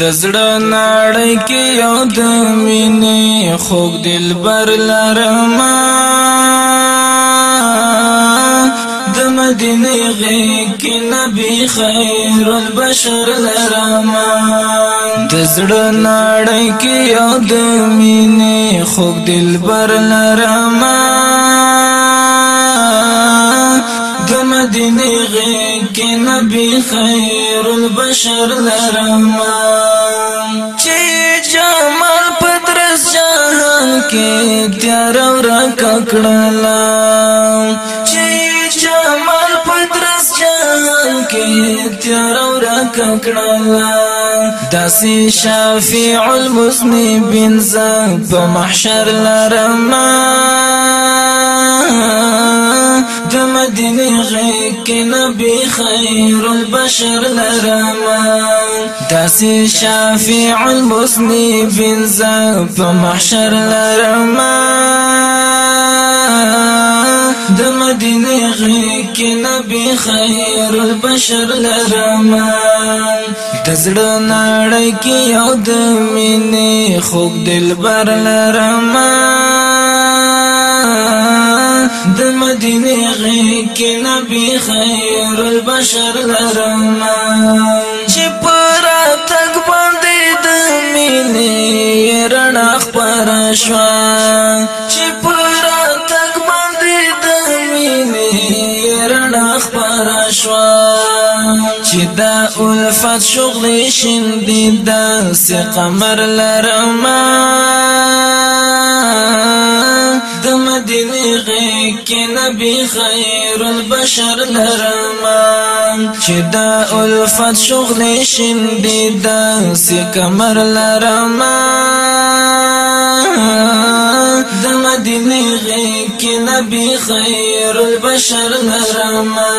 د زړه نړۍ کې یو د مینې خوږ دلبر لرم د مدینه غېږ کې نبی خیر البشر لرم د زړه نړۍ کې یو د مینې خوږ دلبر لرم د مدینه غېږ کې نبی خیر البشر لرم جمال پدرس جهان کې تیار ورک کړلا چې جمال پدرس جهان کې تیار ورک کړلا داسې شفیع المذنبین ز په محشر لرما د مدینه غیر کې نبی خیر البشر لرما داسې شافع المذنبین ز په محشر لرما د مدینه غی کې نبی خیر البشر لرما د زړه نړۍ کې یو د مینې خوږ دلبر لرما د مدینه غي کې نبی خیر البشر لرنا چې پر تک باندې د مینې رڼا خبر شوا چې پر تک باندې د مینې رڼا خبر شوا چې دا الفت شغل شندې دا سقمر لرمان د مدینه غیک نبی خیر البشر لرما چې د الفت شغل شندې د سکمر لرما د مدینه غیک نبی خیر البشر لرما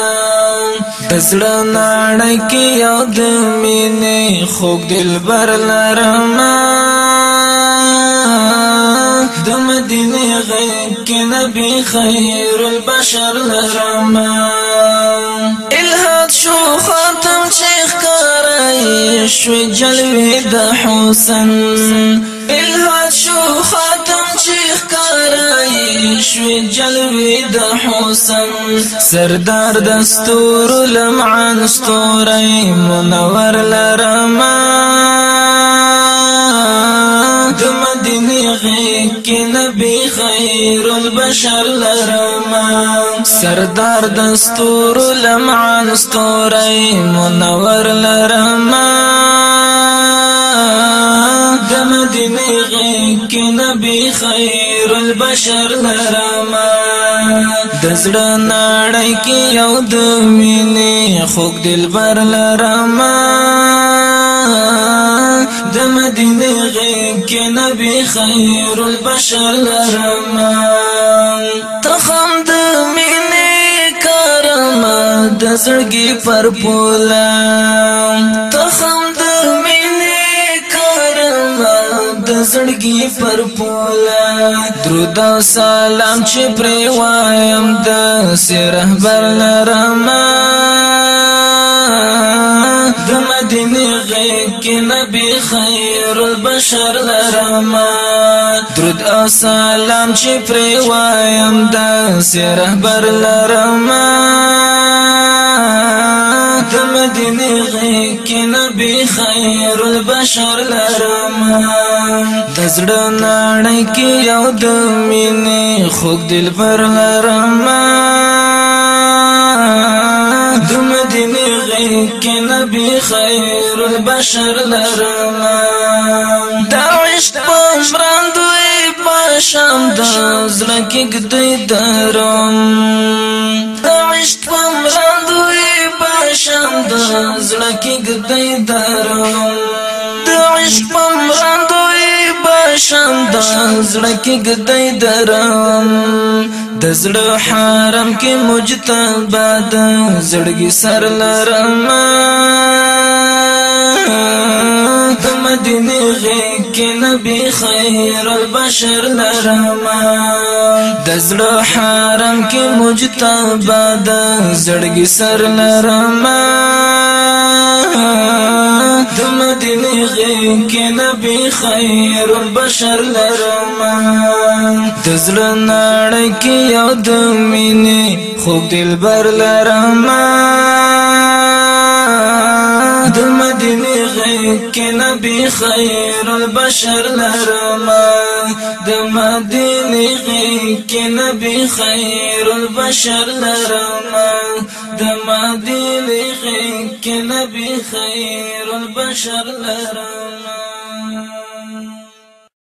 دسړه نړۍ کې یاد مینه خوګ دلبر لرما مدینه غیب کې نبی خیر البشر لرما الهاد شو خاتم شیخ کارای شو جلوی د حسن الهاد شو خاتم شیخ کارای شو جلوی د حسن سردار دستور لمعان ستوري منور لرما تحقیق کې نبی خیر البشر لرما سردار دستور لمعان ستوري منور لرما د مدینه غیق کې نبی خیر البشر لرما د زړه نړۍ کې یو د مینې خوږ دلبر لرما کې نبی خیر البشر لرم تخم د مینې کرم د زړګي پر پولا تخم د مینې کرم د زړګي پر پولا درود او سلام چې پر وایم د سرهبر لرم د مدینه غې کې نبی ما درود او سلام چې پری وایم دا سي رهبر لرم د مدینه غي کې نبی خیر البشر لرم د زړه نړۍ کې یو د مینې خوږ دل پر لرم د مدینه غي کې نبی خیر البشر لرم دشت پمراندوی پاشم دا زلکی گدوی دارم دشت پمراندوی پاشم دا زلکی گدوی دارم دشت پمراندوی پاشم دا زلکی گدوی دارم د زړه حرم کې مجتبا د زړګي سر لرم د مدینه کې نبی خیر البشر لرما د زړه حرم کې مجتبا د زړګي سر لرما د مدینه غیر کې نبی خیر البشر لرما د زړه نړۍ کې یو د مینې خوب دلبر لرما د مدینه غیق کې نبی خیر البشر لرما د مدینه غیق کې نبی خیر البشر لرما د مدینه غیق کې نبی خیر البشر لرما